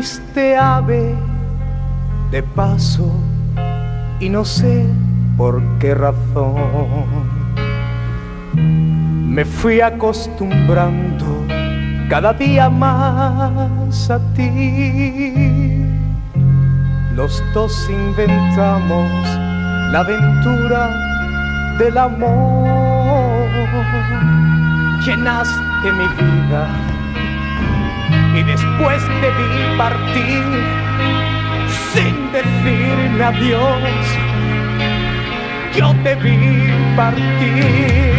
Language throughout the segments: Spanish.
fuiste ave de paso y no sé por qué razón me fui acostumbrando cada día más a ti. Los dos inventamos la aventura del amor. Llenaste mi vida y después te vi partir sin decirme adiós. Yo te vi partir.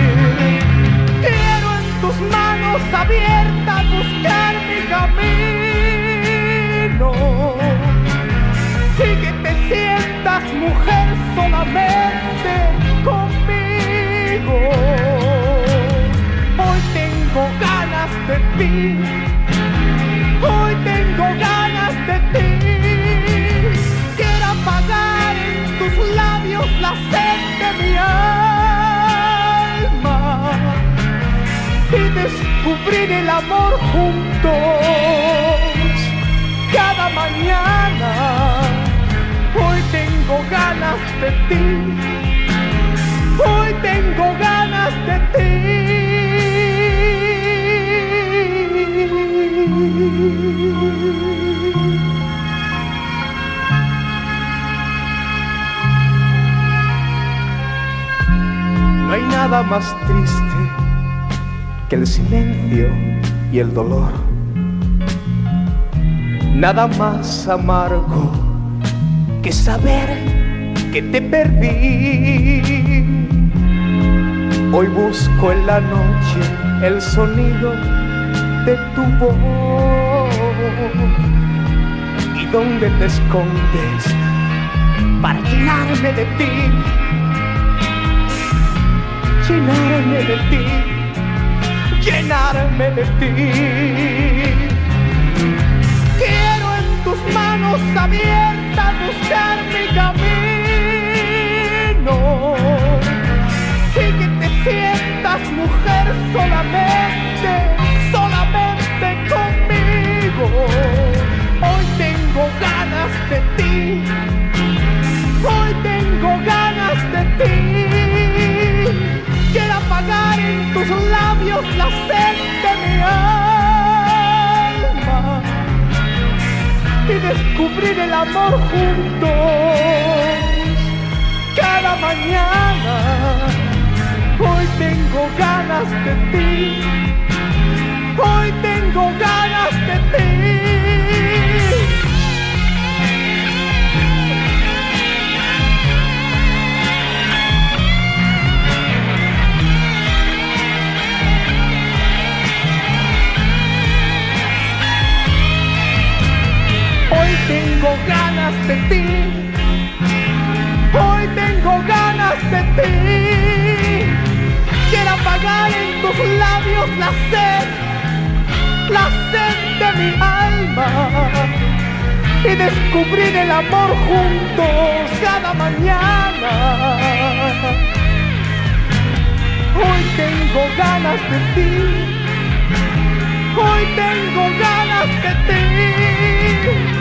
De mi alma y descubrir el amor juntos cada mañana. Hoy tengo ganas de ti. Hoy tengo ganas de ti. Nada más triste que el silencio y el dolor. Nada más amargo que saber que te perdí. Hoy busco en la noche el sonido de tu voz y dónde te escondes para llenarme de ti, llenarme de ti, llenarme de ti. Quiero en tus manos abiertas buscar mi camino alma y descubrir el amor juntos cada mañana. Hoy tengo ganas de ti, Hoy tengo ganas de ti. Hoy tengo ganas de ti. Quiero apagar en tus labios la sed, la sed de mi alma. Y descubrir el amor juntos cada mañana. Hoy tengo ganas de ti. Hoy tengo ganas de ti.